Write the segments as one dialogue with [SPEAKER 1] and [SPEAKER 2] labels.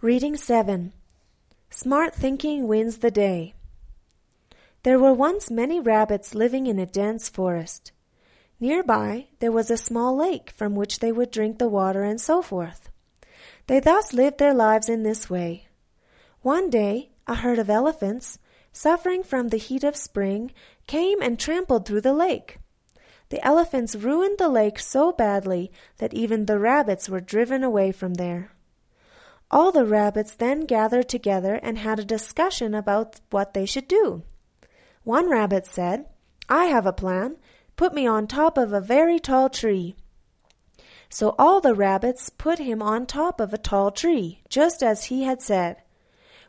[SPEAKER 1] Reading 7 Smart thinking wins the day. There were once many rabbits living in a dense forest. Nearby there was a small lake from which they would drink the water and so forth. They thus lived their lives in this way. One day a herd of elephants, suffering from the heat of spring, came and trampled through the lake. The elephants ruined the lake so badly that even the rabbits were driven away from there. All the rabbits then gathered together and had a discussion about what they should do. One rabbit said, I have a plan. Put me on top of a very tall tree. So all the rabbits put him on top of a tall tree, just as he had said.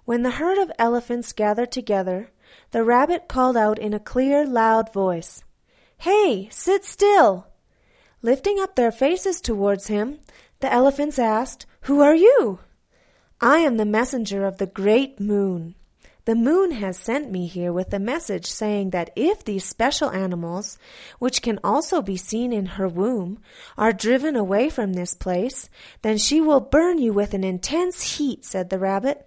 [SPEAKER 1] When the herd of elephants gathered together, the rabbit called out in a clear, loud voice, Hey, sit still! Lifting up their faces towards him, the elephants asked, Who are you? I am the messenger of the great moon. The moon has sent me here with a message saying that if these special animals, which can also be seen in her womb, are driven away from this place, then she will burn you with an intense heat, said the rabbit.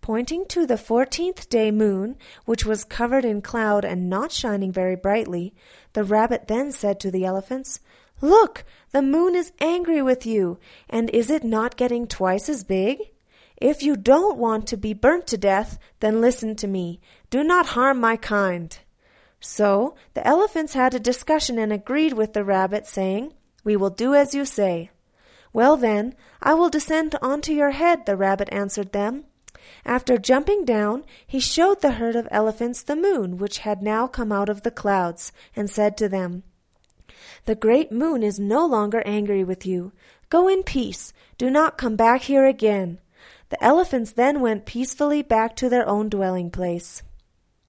[SPEAKER 1] Pointing to the fourteenth day moon, which was covered in cloud and not shining very brightly, the rabbit then said to the elephants, Look, the moon is angry with you, and is it not getting twice as big? If you don't want to be burnt to death, then listen to me. Do not harm my kind. So the elephants had a discussion and agreed with the rabbit, saying, We will do as you say. Well then, I will descend onto your head, the rabbit answered them. After jumping down, he showed the herd of elephants the moon, which had now come out of the clouds, and said to them, The great moon is no longer angry with you. Go in peace. Do not come back here again. The elephants then went peacefully back to their own dwelling place.